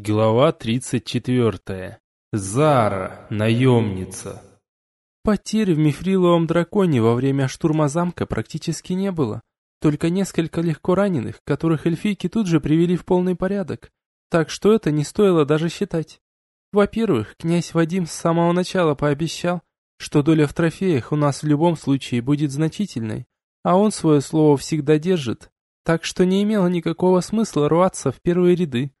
Глава 34. Зара, наемница. Потерь в мифриловом драконе во время штурма замка практически не было. Только несколько легко раненых, которых эльфийки тут же привели в полный порядок. Так что это не стоило даже считать. Во-первых, князь Вадим с самого начала пообещал, что доля в трофеях у нас в любом случае будет значительной, а он свое слово всегда держит, так что не имело никакого смысла рваться в первые ряды.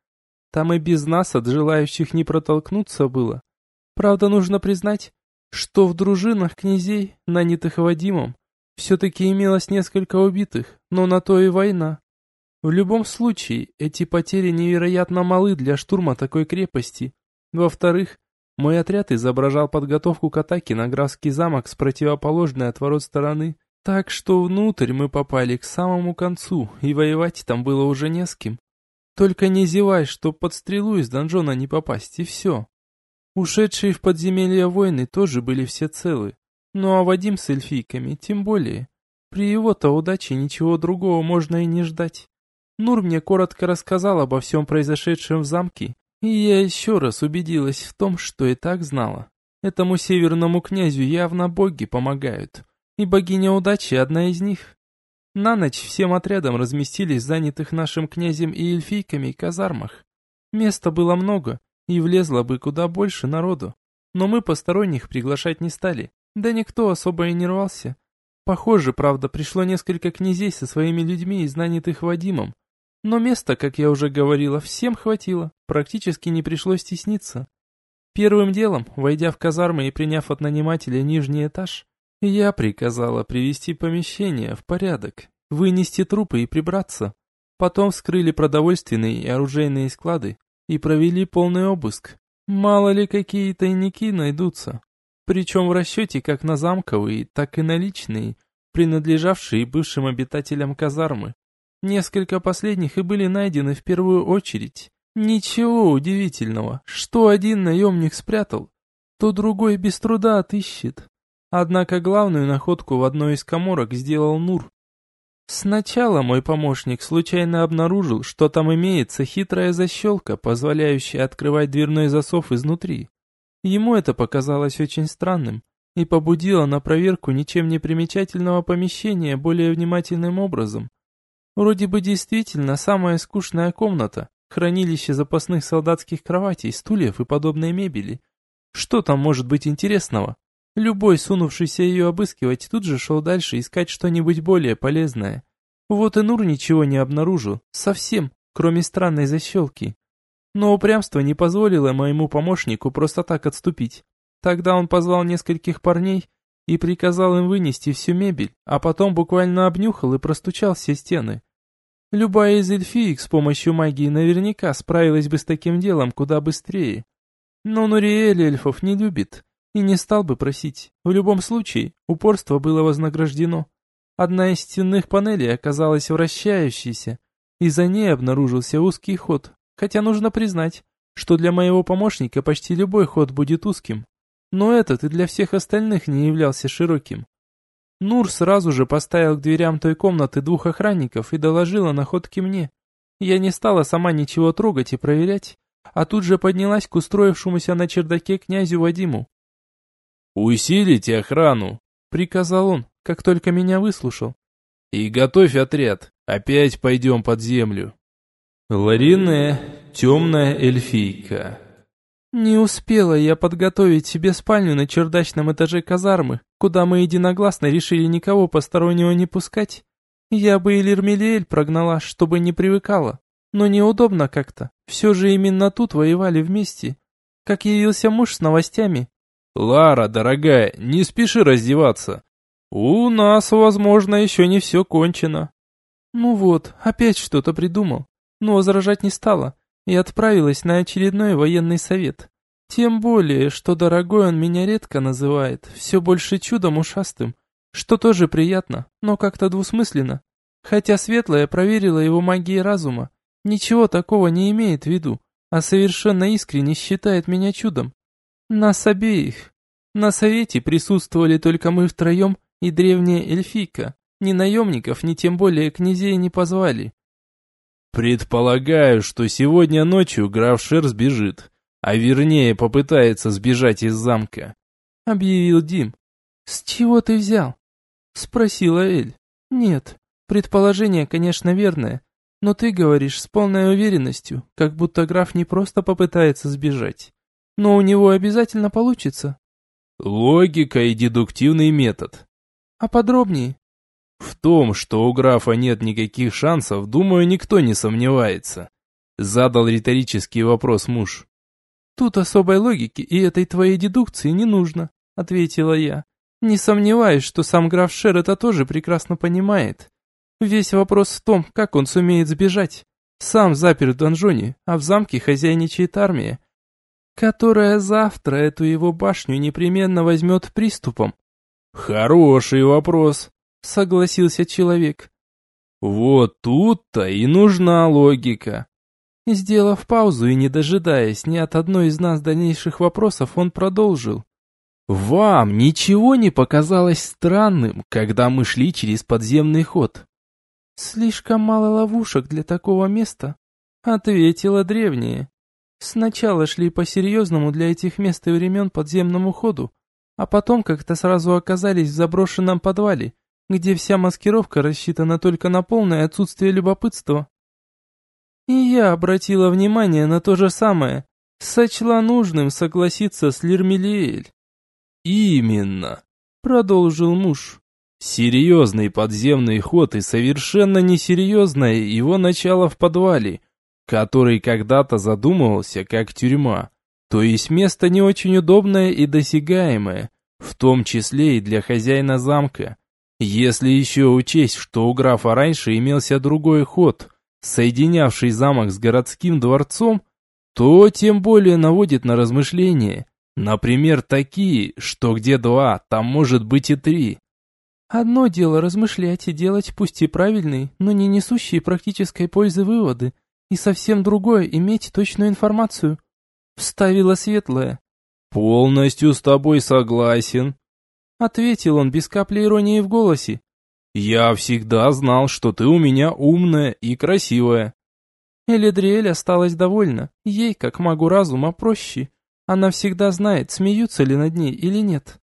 Там и без нас от желающих не протолкнуться было. Правда, нужно признать, что в дружинах князей, нанятых Вадимом, все-таки имелось несколько убитых, но на то и война. В любом случае, эти потери невероятно малы для штурма такой крепости. Во-вторых, мой отряд изображал подготовку к атаке на Графский замок с противоположной от ворот стороны, так что внутрь мы попали к самому концу, и воевать там было уже не с кем. Только не зевай, чтоб под стрелу из донжона не попасть, и все. Ушедшие в подземелье воины тоже были все целы. Ну а Вадим с эльфийками тем более. При его-то удаче ничего другого можно и не ждать. Нур мне коротко рассказал обо всем произошедшем в замке, и я еще раз убедилась в том, что и так знала. Этому северному князю явно боги помогают, и богиня удачи одна из них. На ночь всем отрядом разместились занятых нашим князем и эльфийками казармах. Места было много, и влезло бы куда больше народу. Но мы посторонних приглашать не стали, да никто особо и не рвался. Похоже, правда, пришло несколько князей со своими людьми из нанятых Вадимом. Но места, как я уже говорила, всем хватило, практически не пришлось стесниться. Первым делом, войдя в казармы и приняв от нанимателя нижний этаж, я приказала привести помещение в порядок, вынести трупы и прибраться. Потом вскрыли продовольственные и оружейные склады и провели полный обыск. Мало ли какие тайники найдутся. Причем в расчете как на замковые, так и на личные, принадлежавшие бывшим обитателям казармы. Несколько последних и были найдены в первую очередь. Ничего удивительного, что один наемник спрятал, то другой без труда отыщет. Однако главную находку в одной из коморок сделал Нур. Сначала мой помощник случайно обнаружил, что там имеется хитрая защелка, позволяющая открывать дверной засов изнутри. Ему это показалось очень странным и побудило на проверку ничем не примечательного помещения более внимательным образом. Вроде бы действительно самая скучная комната, хранилище запасных солдатских кроватей, стульев и подобной мебели. Что там может быть интересного? Любой, сунувшийся ее обыскивать, тут же шел дальше искать что-нибудь более полезное. Вот и Нур ничего не обнаружил, совсем, кроме странной защелки. Но упрямство не позволило моему помощнику просто так отступить. Тогда он позвал нескольких парней и приказал им вынести всю мебель, а потом буквально обнюхал и простучал все стены. Любая из эльфиек с помощью магии наверняка справилась бы с таким делом куда быстрее. Но Нуриэль эльфов не любит, и не стал бы просить. В любом случае, упорство было вознаграждено. Одна из стенных панелей оказалась вращающейся, и за ней обнаружился узкий ход, хотя нужно признать, что для моего помощника почти любой ход будет узким. Но этот и для всех остальных не являлся широким. Нур сразу же поставил к дверям той комнаты двух охранников и доложил о находке мне. Я не стала сама ничего трогать и проверять, а тут же поднялась к устроившемуся на чердаке князю Вадиму. «Усилите охрану», — приказал он, как только меня выслушал. «И готовь отряд, опять пойдем под землю». Ларине, темная эльфийка. Не успела я подготовить себе спальню на чердачном этаже казармы, куда мы единогласно решили никого постороннего не пускать. Я бы и Лермелиэль прогнала, чтобы не привыкала. Но неудобно как-то. Все же именно тут воевали вместе. Как явился муж с новостями, «Лара, дорогая, не спеши раздеваться. У нас, возможно, еще не все кончено». Ну вот, опять что-то придумал. Но возражать не стала и отправилась на очередной военный совет. Тем более, что дорогой он меня редко называет, все больше чудом ушастым, что тоже приятно, но как-то двусмысленно. Хотя Светлая проверила его магией разума, ничего такого не имеет в виду, а совершенно искренне считает меня чудом. Нас обеих. На совете присутствовали только мы втроем и древняя эльфийка. Ни наемников, ни тем более князей не позвали. Предполагаю, что сегодня ночью граф Шер сбежит, а вернее попытается сбежать из замка», — объявил Дим. «С чего ты взял?» — спросила Эль. «Нет, предположение, конечно, верное, но ты говоришь с полной уверенностью, как будто граф не просто попытается сбежать, но у него обязательно получится». «Логика и дедуктивный метод». «А подробнее?» В том, что у графа нет никаких шансов, думаю, никто не сомневается. Задал риторический вопрос муж. Тут особой логики и этой твоей дедукции не нужно, ответила я. Не сомневаюсь, что сам граф Шер это тоже прекрасно понимает. Весь вопрос в том, как он сумеет сбежать. Сам запер в донжоне, а в замке хозяйничает армия, которая завтра эту его башню непременно возьмет приступом. Хороший вопрос, согласился человек. Вот тут-то и нужна логика. Сделав паузу и не дожидаясь ни от одной из нас дальнейших вопросов, он продолжил. «Вам ничего не показалось странным, когда мы шли через подземный ход?» «Слишком мало ловушек для такого места», — ответила древняя. «Сначала шли по-серьезному для этих мест и времен подземному ходу, а потом как-то сразу оказались в заброшенном подвале, где вся маскировка рассчитана только на полное отсутствие любопытства. И я обратила внимание на то же самое, сочла нужным согласиться с Лермелиэль. «Именно», — продолжил муж. «Серьезный подземный ход и совершенно несерьезное его начало в подвале, который когда-то задумывался как тюрьма, то есть место не очень удобное и досягаемое, в том числе и для хозяина замка. Если еще учесть, что у графа раньше имелся другой ход, соединявший замок с городским дворцом, то тем более наводит на размышления. Например, такие, что где два, там может быть и три. Одно дело размышлять и делать пусть и правильные, но не несущие практической пользы выводы, и совсем другое иметь точную информацию. Вставила светлая. Полностью с тобой согласен, Ответил он без капли иронии в голосе. «Я всегда знал, что ты у меня умная и красивая». Элидриэль осталась довольна. Ей, как магу разума, проще. Она всегда знает, смеются ли над ней или нет.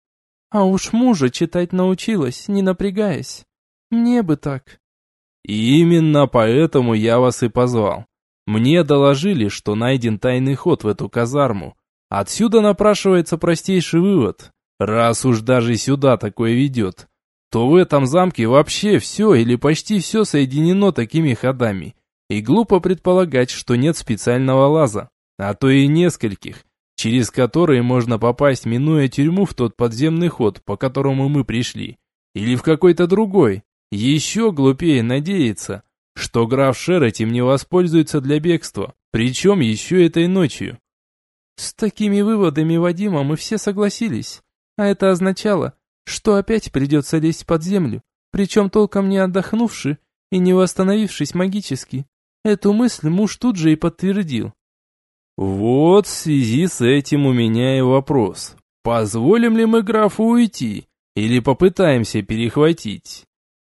А уж мужа читать научилась, не напрягаясь. Мне бы так. именно поэтому я вас и позвал. Мне доложили, что найден тайный ход в эту казарму. Отсюда напрашивается простейший вывод. Раз уж даже сюда такое ведет, то в этом замке вообще все или почти все соединено такими ходами. И глупо предполагать, что нет специального лаза, а то и нескольких, через которые можно попасть, минуя тюрьму в тот подземный ход, по которому мы пришли. Или в какой-то другой. Еще глупее надеяться, что граф Шер этим не воспользуется для бегства, причем еще этой ночью. С такими выводами Вадима мы все согласились. А это означало, что опять придется лезть под землю, причем толком не отдохнувши и не восстановившись магически. Эту мысль муж тут же и подтвердил. Вот в связи с этим у меня и вопрос. Позволим ли мы графу уйти или попытаемся перехватить?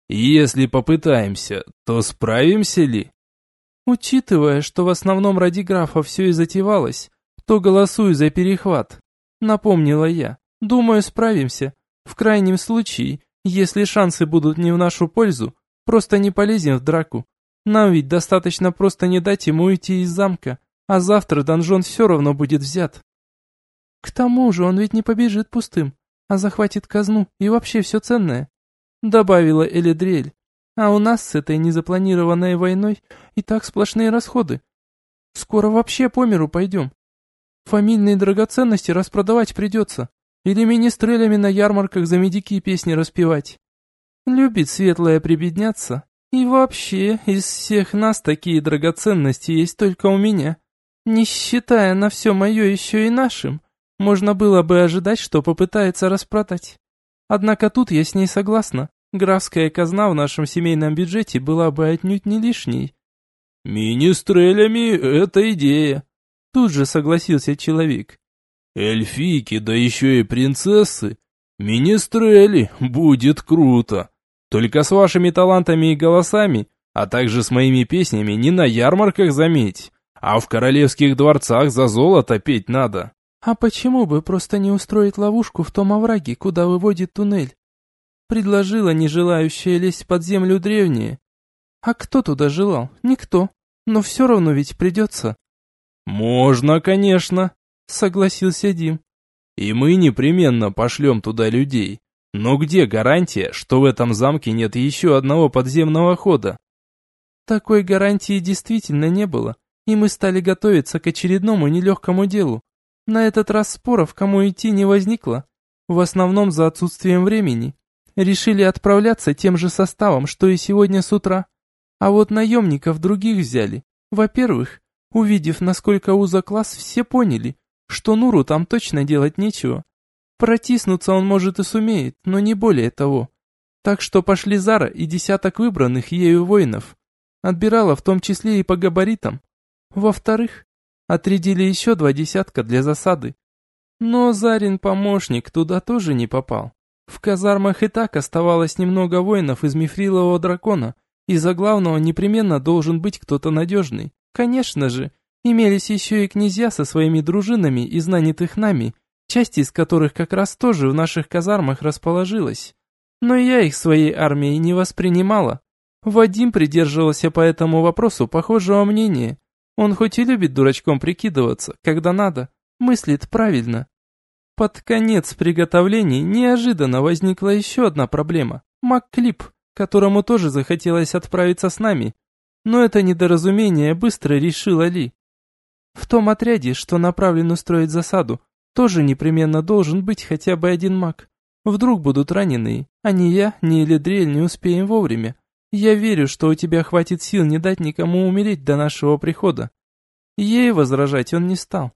Если попытаемся, то справимся ли? Учитывая, что в основном ради графа все и затевалось, то голосую за перехват, напомнила я. Думаю, справимся. В крайнем случае, если шансы будут не в нашу пользу, просто не полезем в драку. Нам ведь достаточно просто не дать ему уйти из замка, а завтра донжон все равно будет взят. К тому же он ведь не побежит пустым, а захватит казну и вообще все ценное, добавила Элидриэль. А у нас с этой незапланированной войной и так сплошные расходы. Скоро вообще по миру пойдем. Фамильные драгоценности распродавать придется. Или министрелями на ярмарках за медики песни распевать. Любит светлая прибедняться. И вообще, из всех нас такие драгоценности есть только у меня. Не считая на все мое еще и нашим, можно было бы ожидать, что попытается распродать. Однако тут я с ней согласна. Графская казна в нашем семейном бюджете была бы отнюдь не лишней. «Министрелями — это идея», — тут же согласился человек. Эльфийки, да еще и принцессы. Министрели, будет круто. Только с вашими талантами и голосами а также с моими песнями не на ярмарках заметь, а в королевских дворцах за золото петь надо. А почему бы просто не устроить ловушку в том овраге, куда выводит туннель? Предложила не желающая лезть под землю древние. А кто туда желал? Никто. Но все равно ведь придется. Можно, конечно, согласился Дим. И мы непременно пошлем туда людей. Но где гарантия, что в этом замке нет еще одного подземного хода? Такой гарантии действительно не было, и мы стали готовиться к очередному нелегкому делу. На этот раз споров, кому идти, не возникло. В основном за отсутствием времени. Решили отправляться тем же составом, что и сегодня с утра. А вот наемников других взяли. Во-первых, увидев, насколько узок класс, все поняли, что Нуру там точно делать нечего. Протиснуться он может и сумеет, но не более того. Так что пошли Зара и десяток выбранных ею воинов. Отбирала в том числе и по габаритам. Во-вторых, отрядили еще два десятка для засады. Но Зарин помощник туда тоже не попал. В казармах и так оставалось немного воинов из мифрилового дракона, и за главного непременно должен быть кто-то надежный. Конечно же, имелись еще и князья со своими дружинами из нанятых нами, часть из которых как раз тоже в наших казармах расположилась. Но я их своей армией не воспринимала. Вадим придерживался по этому вопросу похожего мнения. Он хоть и любит дурачком прикидываться, когда надо, мыслит правильно. Под конец приготовлений неожиданно возникла еще одна проблема. Макклип, которому тоже захотелось отправиться с нами. Но это недоразумение быстро решила Ли. В том отряде, что направлен устроить засаду, тоже непременно должен быть хотя бы один маг. Вдруг будут раненые, а ни я, ни Элидрель не успеем вовремя. Я верю, что у тебя хватит сил не дать никому умереть до нашего прихода. Ей возражать он не стал.